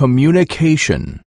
communication.